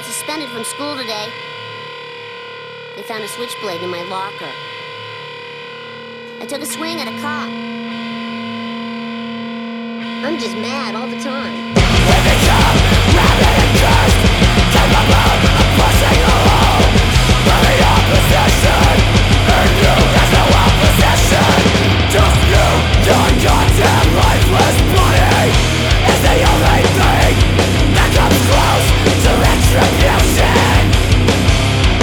got suspended from school today. They found a switchblade in my locker. I took a swing at a cop. I'm just mad all the time.